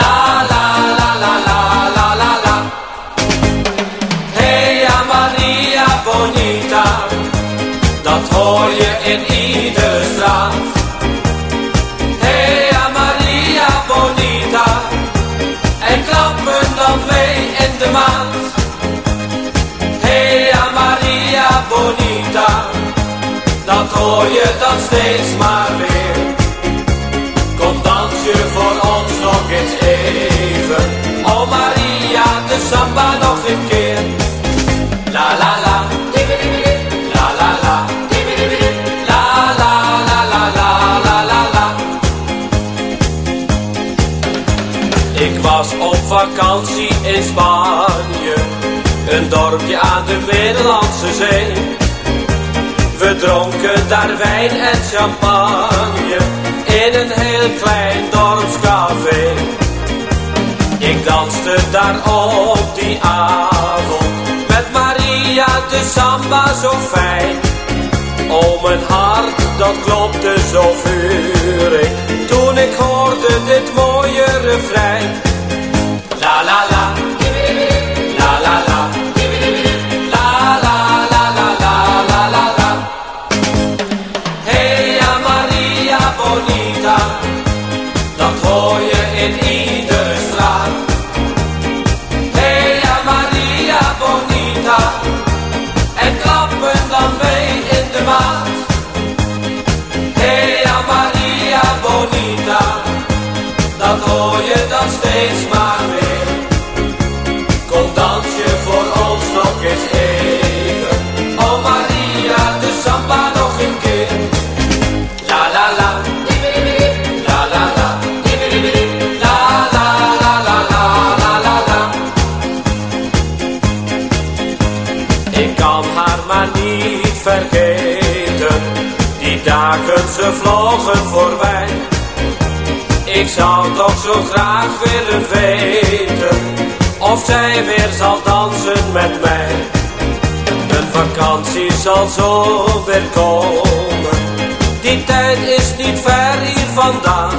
La la la la la la la la Hey, Amalia Bonita, dat hoor je in iedere straat. Hey, Amalia Bonita, en klap me dan mee in de maand. Hey, Amalia Bonita, dat hoor je dan steeds maar weer. Ik was op vakantie in Spanje, een dorpje aan de Middellandse Zee. We dronken daar wijn en champagne in een heel klein dorpscafé. Ik danste daar op die avond met Maria de samba zo fijn. Oh mijn hart dat klopte zo vurig toen ik hoorde dit mooie refrein. La la la, dagen ze vlogen voorbij. Ik zou toch zo graag willen weten of zij weer zal dansen met mij. Een vakantie zal zo weer komen. Die tijd is niet ver hier vandaan.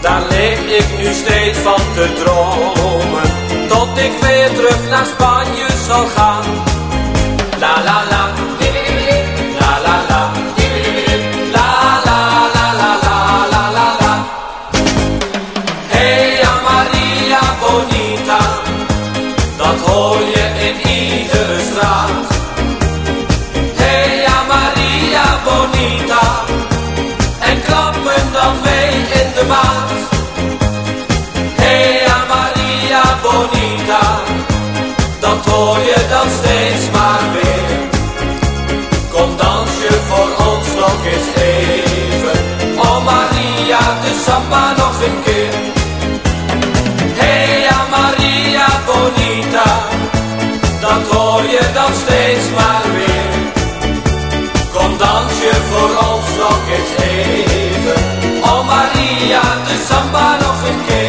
Daar lig ik nu steeds van te dromen. Tot ik weer terug naar Spanje zal gaan. La la. La Bonita, dat hoor je in iedere straat. Hey Maria Bonita, en klappen dan mee in de maat. Hey Maria Bonita, dat hoor je dan voor ons nog eens even. Oh Maria, de samba nog een keer.